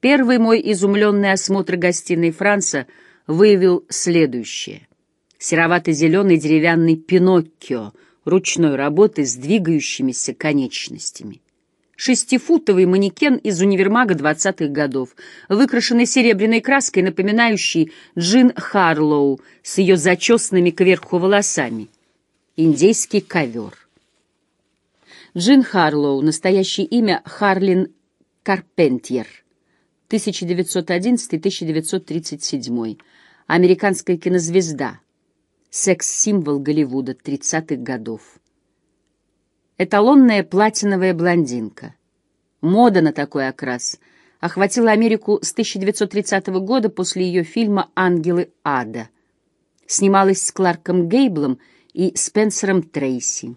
Первый мой изумленный осмотр гостиной Франца выявил следующее. Серовато-зеленый деревянный Пиноккио ручной работы с двигающимися конечностями. Шестифутовый манекен из универмага двадцатых годов, выкрашенный серебряной краской, напоминающий Джин Харлоу с ее зачесанными кверху волосами. Индейский ковер. Джин Харлоу, настоящее имя Харлин Карпентьер, 1911-1937, американская кинозвезда, секс-символ Голливуда 30-х годов. Эталонная платиновая блондинка. Мода на такой окрас охватила Америку с 1930 года после ее фильма «Ангелы ада». Снималась с Кларком Гейблом и Спенсером Трейси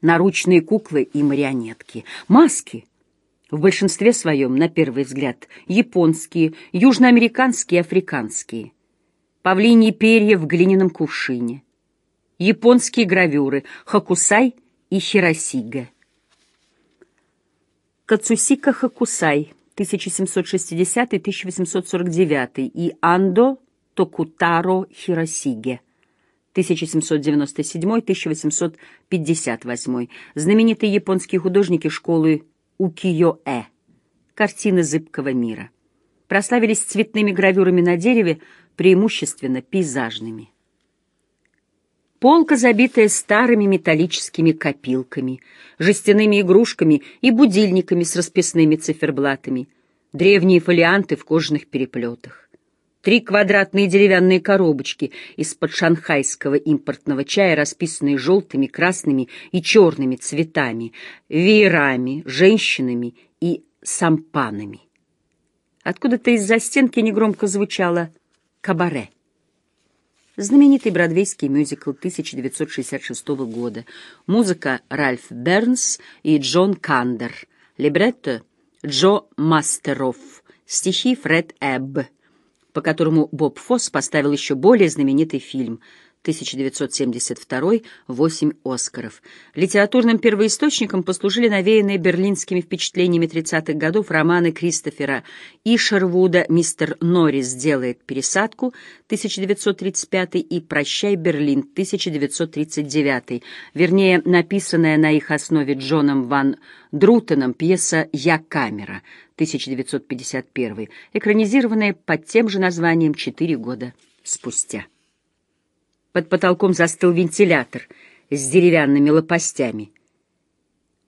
наручные куклы и марионетки, маски. В большинстве своем, на первый взгляд, японские, южноамериканские, африканские. Павлиньи перья в глиняном кувшине. Японские гравюры Хакусай и Хиросига. Кацусика Хакусай, 1760-1849 и Андо Токутаро Хиросиге, 1797-1858, знаменитые японские художники школы Укиё-э, картины зыбкого мира. Прославились цветными гравюрами на дереве, преимущественно пейзажными. Полка, забитая старыми металлическими копилками, жестяными игрушками и будильниками с расписными циферблатами, древние фолианты в кожаных переплетах три квадратные деревянные коробочки из-под шанхайского импортного чая, расписанные желтыми, красными и черными цветами, веерами, женщинами и сампанами. Откуда-то из-за стенки негромко звучало «Кабаре». Знаменитый бродвейский мюзикл 1966 года. Музыка Ральф Бернс и Джон Кандер. Либретто Джо Мастеров. Стихи Фред Эбб по которому Боб Фосс поставил еще более знаменитый фильм 1972 «Восемь Оскаров». Литературным первоисточником послужили навеянные берлинскими впечатлениями 30-х годов романы Кристофера Ишервуда «Мистер Норрис делает пересадку» 1935 и «Прощай, Берлин» 1939, вернее, написанная на их основе Джоном Ван Друтеном пьеса «Я камера» 1951, экранизированная под тем же названием четыре года спустя. Под потолком застыл вентилятор с деревянными лопастями.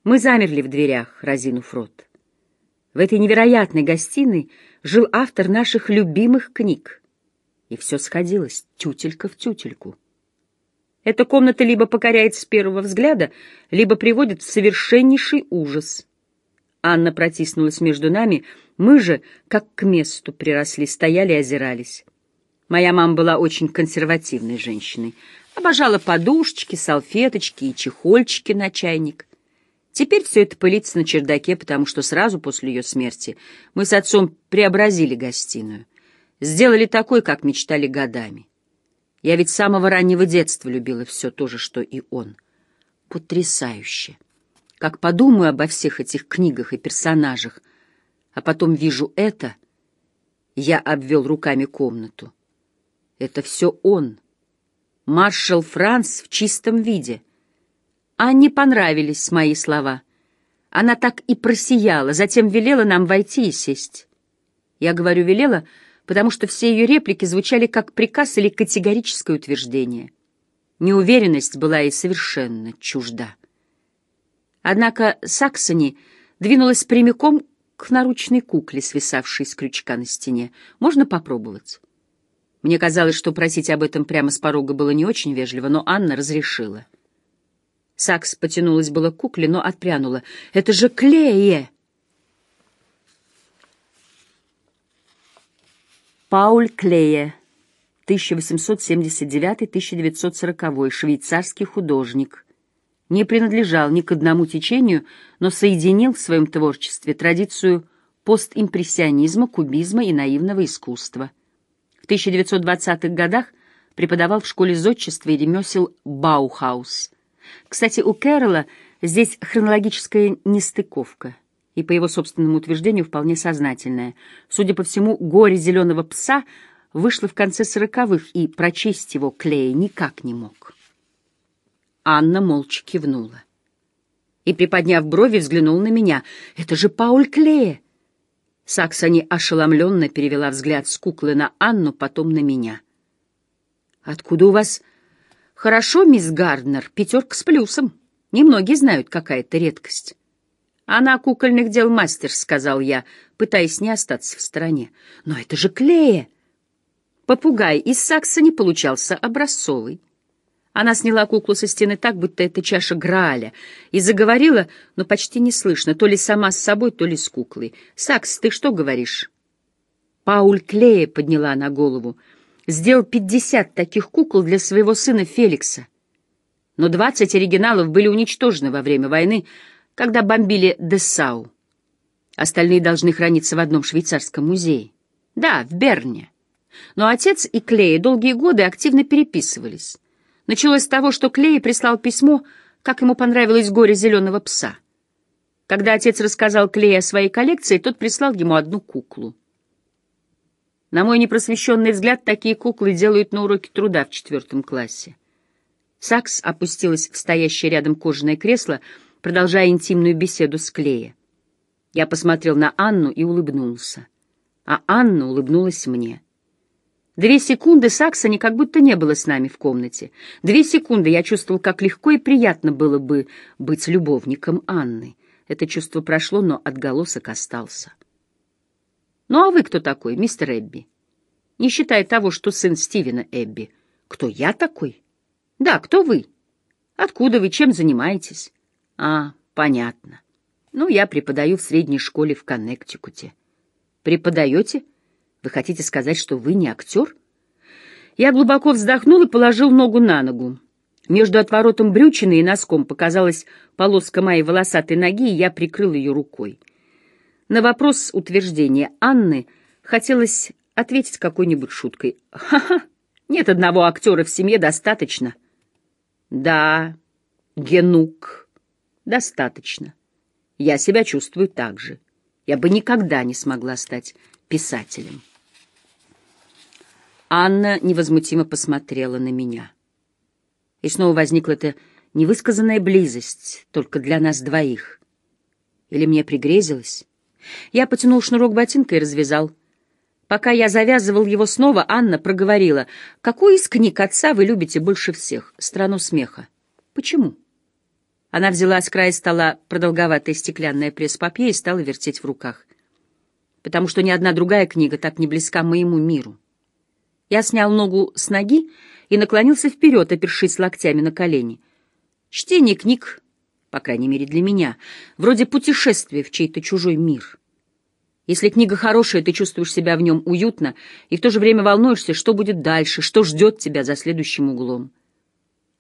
Мы замерли в дверях, разинув рот. В этой невероятной гостиной жил автор наших любимых книг. И все сходилось тютелька в тютельку. Эта комната либо покоряет с первого взгляда, либо приводит в совершеннейший ужас. Анна протиснулась между нами, мы же, как к месту приросли, стояли и озирались. Моя мама была очень консервативной женщиной. Обожала подушечки, салфеточки и чехольчики на чайник. Теперь все это пылится на чердаке, потому что сразу после ее смерти мы с отцом преобразили гостиную. Сделали такой, как мечтали годами. Я ведь с самого раннего детства любила все то же, что и он. Потрясающе! Как подумаю обо всех этих книгах и персонажах, а потом вижу это, я обвел руками комнату. Это все он, маршал Франц в чистом виде. Анне понравились мои слова. Она так и просияла, затем велела нам войти и сесть. Я говорю «велела», потому что все ее реплики звучали как приказ или категорическое утверждение. Неуверенность была ей совершенно чужда. Однако Саксони двинулась прямиком к наручной кукле, свисавшей с крючка на стене. Можно попробовать? Мне казалось, что просить об этом прямо с порога было не очень вежливо, но Анна разрешила. Сакс потянулась было к кукле, но отпрянула. «Это же Клея!» Пауль Клея, 1879-1940, швейцарский художник. Не принадлежал ни к одному течению, но соединил в своем творчестве традицию постимпрессионизма, кубизма и наивного искусства. В 1920-х годах преподавал в школе зодчества и ремесел Баухаус. Кстати, у Кэрролла здесь хронологическая нестыковка. и, по его собственному утверждению, вполне сознательное. Судя по всему, горе зеленого пса вышло в конце сороковых, и прочесть его Клея никак не мог. Анна молча кивнула. И, приподняв брови, взглянул на меня. «Это же Пауль Клея!» Саксони ошеломленно перевела взгляд с куклы на Анну, потом на меня. «Откуда у вас...» «Хорошо, мисс Гарднер, пятерка с плюсом. Немногие знают, какая это редкость». «Она кукольных дел мастер», — сказал я, пытаясь не остаться в стороне. «Но это же Клея!» Попугай из Саксони получался образцовый. Она сняла куклу со стены так, будто это чаша Грааля, и заговорила, но почти не слышно, то ли сама с собой, то ли с куклой. «Сакс, ты что говоришь?» Пауль Клея подняла на голову. Сделал пятьдесят таких кукол для своего сына Феликса. Но двадцать оригиналов были уничтожены во время войны, когда бомбили Дессау. Остальные должны храниться в одном швейцарском музее. Да, в Берне. Но отец и Клея долгие годы активно переписывались. Началось с того, что Клей прислал письмо, как ему понравилось горе зеленого пса. Когда отец рассказал Клею о своей коллекции, тот прислал ему одну куклу. На мой непросвещенный взгляд, такие куклы делают на уроке труда в четвертом классе. Сакс опустилась в стоящее рядом кожаное кресло, продолжая интимную беседу с Клея. Я посмотрел на Анну и улыбнулся. А Анна улыбнулась мне. Две секунды Саксони как будто не было с нами в комнате. Две секунды я чувствовал, как легко и приятно было бы быть любовником Анны. Это чувство прошло, но отголосок остался. «Ну а вы кто такой, мистер Эбби?» «Не считая того, что сын Стивена Эбби. Кто я такой?» «Да, кто вы? Откуда вы, чем занимаетесь?» «А, понятно. Ну, я преподаю в средней школе в Коннектикуте». «Преподаете?» Вы хотите сказать, что вы не актер? Я глубоко вздохнул и положил ногу на ногу. Между отворотом брючины и носком показалась полоска моей волосатой ноги, и я прикрыл ее рукой. На вопрос утверждения Анны хотелось ответить какой-нибудь шуткой. «Ха-ха! Нет одного актера в семье достаточно». «Да, Генук, достаточно. Я себя чувствую так же. Я бы никогда не смогла стать писателем». Анна невозмутимо посмотрела на меня. И снова возникла эта невысказанная близость, только для нас двоих. Или мне пригрезилось? Я потянул шнурок ботинка и развязал. Пока я завязывал его снова, Анна проговорила, «Какую из книг отца вы любите больше всех? Страну смеха». «Почему?» Она взяла с края стола продолговатое стеклянное пресс-папье и стала вертеть в руках. «Потому что ни одна другая книга так не близка моему миру». Я снял ногу с ноги и наклонился вперед, опершись локтями на колени. Чтение книг, по крайней мере для меня, вроде путешествия в чей-то чужой мир. Если книга хорошая, ты чувствуешь себя в нем уютно и в то же время волнуешься, что будет дальше, что ждет тебя за следующим углом.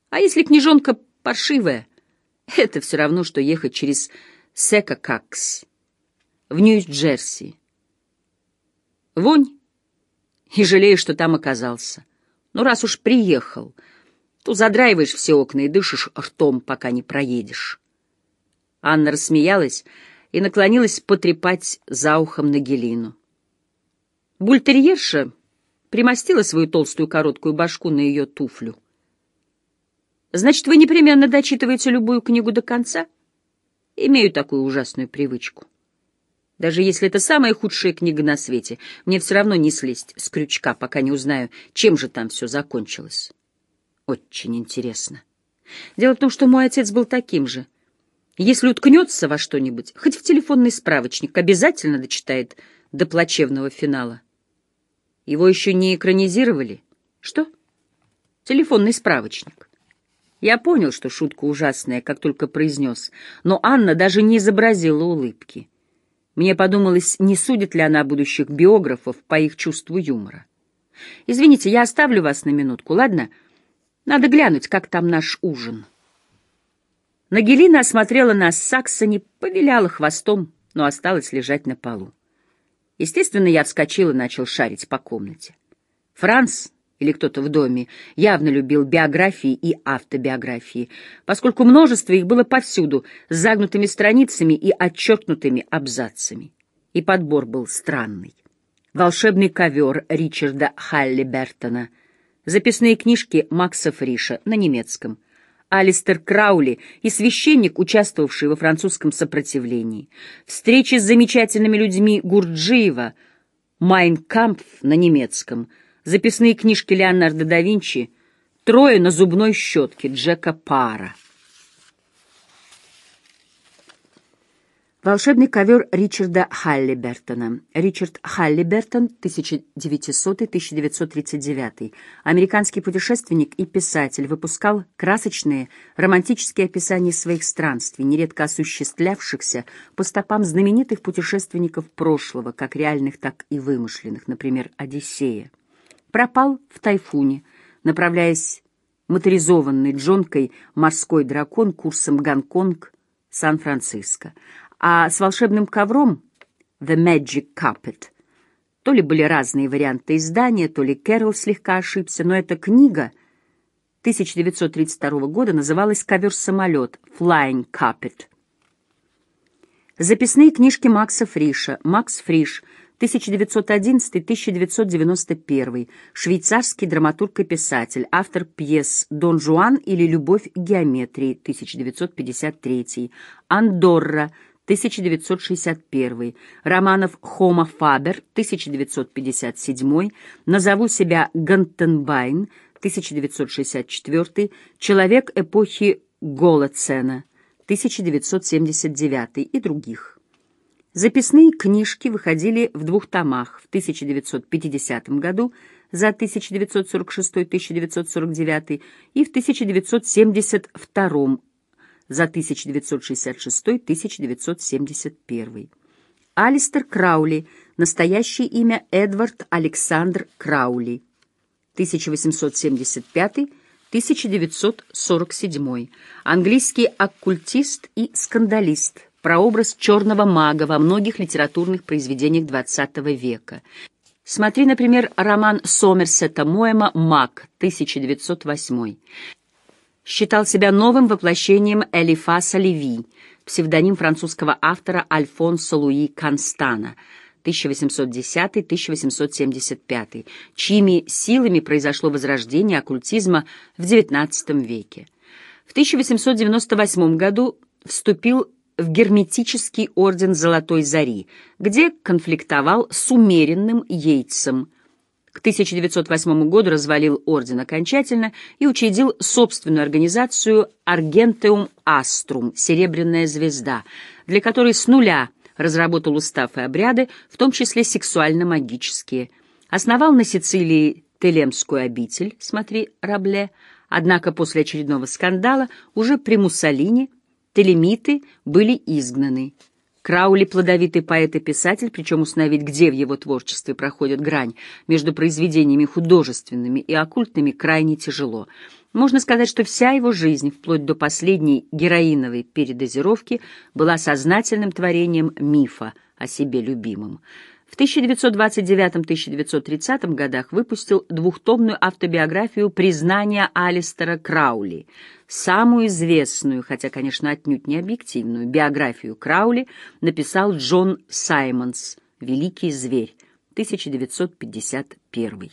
А если книжонка паршивая, это все равно, что ехать через Секакакс в Нью-Джерси. Вонь и жалеешь, что там оказался. Ну, раз уж приехал, то задраиваешь все окна и дышишь ртом, пока не проедешь. Анна рассмеялась и наклонилась потрепать за ухом Нагелину. Бультерьерша примостила свою толстую короткую башку на ее туфлю. «Значит, вы непременно дочитываете любую книгу до конца?» «Имею такую ужасную привычку». Даже если это самая худшая книга на свете, мне все равно не слезть с крючка, пока не узнаю, чем же там все закончилось. Очень интересно. Дело в том, что мой отец был таким же. Если уткнется во что-нибудь, хоть в телефонный справочник, обязательно дочитает до плачевного финала. Его еще не экранизировали. Что? Телефонный справочник. Я понял, что шутка ужасная, как только произнес, но Анна даже не изобразила улыбки. Мне подумалось, не судит ли она будущих биографов по их чувству юмора. «Извините, я оставлю вас на минутку, ладно? Надо глянуть, как там наш ужин». Нагелина осмотрела нас с Саксони, повиляла хвостом, но осталась лежать на полу. Естественно, я вскочил и начал шарить по комнате. Франц или кто-то в доме, явно любил биографии и автобиографии, поскольку множество их было повсюду, с загнутыми страницами и отчеркнутыми абзацами. И подбор был странный. «Волшебный ковер» Ричарда Халли Бертона, записные книжки Макса Фриша на немецком, Алистер Краули и священник, участвовавший во французском сопротивлении, встречи с замечательными людьми Гурджиева, «Майн Кампф» на немецком — записные книжки Леонардо да Винчи, трое на зубной щетке Джека Пара. Волшебный ковер Ричарда Халлибертона. Ричард Халлибертон, 1900-1939. Американский путешественник и писатель, выпускал красочные, романтические описания своих странствий, нередко осуществлявшихся по стопам знаменитых путешественников прошлого, как реальных, так и вымышленных, например, Одиссея пропал в тайфуне, направляясь моторизованной джонкой «Морской дракон» курсом Гонконг, Сан-Франциско. А с волшебным ковром «The Magic Carpet» то ли были разные варианты издания, то ли Кэрол слегка ошибся, но эта книга 1932 года называлась «Ковер-самолет» «Flying Carpet». Записные книжки Макса Фриша. Макс Фриш — 1911-1991, швейцарский драматург и писатель, автор пьес «Дон Жуан» или «Любовь геометрии» 1953, «Андорра» 1961, романов Хома Фабер 1957, «Назову себя Гантенбайн» 1964, «Человек эпохи Голоцена» 1979 и других. Записные книжки выходили в двух томах в 1950 году за 1946-1949 и в 1972 за 1966-1971. Алистер Краули, настоящее имя Эдвард Александр Краули, 1875-1947, английский оккультист и скандалист, прообраз черного мага во многих литературных произведениях XX века. Смотри, например, роман Сомерсета Моэма «Маг» 1908. Считал себя новым воплощением Элифаса Леви, псевдоним французского автора Альфонсо Луи Констана 1810-1875, чьими силами произошло возрождение оккультизма в XIX веке. В 1898 году вступил в герметический орден Золотой Зари, где конфликтовал с умеренным Йейтсом. К 1908 году развалил орден окончательно и учредил собственную организацию «Аргентеум Аструм» — «Серебряная звезда», для которой с нуля разработал устав и обряды, в том числе сексуально-магические. Основал на Сицилии Телемскую обитель, смотри, Рабле, однако после очередного скандала уже при Муссолини – телемиты были изгнаны. Краули — плодовитый поэт и писатель, причем установить, где в его творчестве проходит грань между произведениями художественными и оккультными, крайне тяжело. Можно сказать, что вся его жизнь, вплоть до последней героиновой передозировки, была сознательным творением мифа о себе любимом. В 1929-1930 годах выпустил двухтомную автобиографию «Признание Алистера Краули», самую известную, хотя, конечно, отнюдь не объективную, биографию Краули написал Джон Саймонс «Великий зверь», 1951.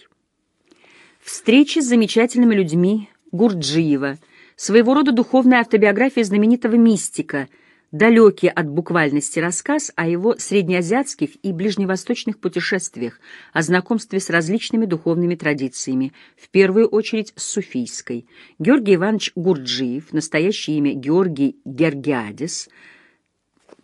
Встречи с замечательными людьми Гурджиева, своего рода духовная автобиография знаменитого мистика – далекий от буквальности рассказ о его среднеазиатских и ближневосточных путешествиях, о знакомстве с различными духовными традициями, в первую очередь с суфийской. Георгий Иванович Гурджиев, настоящее имя Георгий Гергиадис,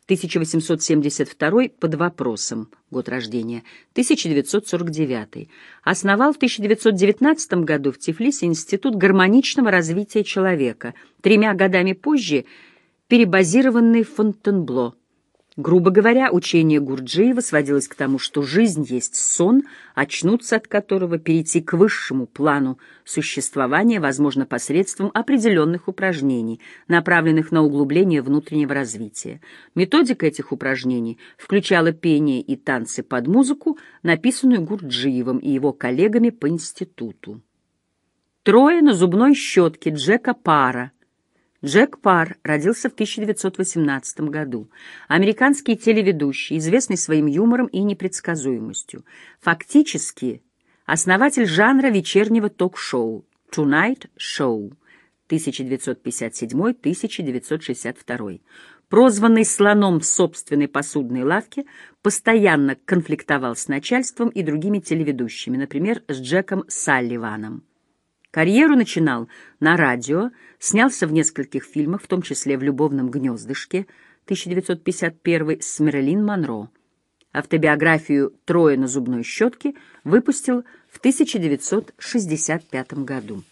1872 под вопросом, год рождения, 1949. Основал в 1919 году в Тифлисе Институт гармоничного развития человека. Тремя годами позже – перебазированный в Фонтенбло. Грубо говоря, учение Гурджиева сводилось к тому, что жизнь есть сон, очнуться от которого, перейти к высшему плану существования возможно посредством определенных упражнений, направленных на углубление внутреннего развития. Методика этих упражнений включала пение и танцы под музыку, написанную Гурджиевым и его коллегами по институту. Трое на зубной щетке Джека Пара. Джек Пар родился в 1918 году. Американский телеведущий, известный своим юмором и непредсказуемостью. Фактически основатель жанра вечернего ток-шоу «Tonight Show» 1957-1962. Прозванный слоном в собственной посудной лавке, постоянно конфликтовал с начальством и другими телеведущими, например, с Джеком Салливаном. Карьеру начинал на радио, снялся в нескольких фильмах, в том числе в «Любовном гнездышке» 1951 с Мерлин Монро. Автобиографию «Трое на зубной щетке» выпустил в 1965 году.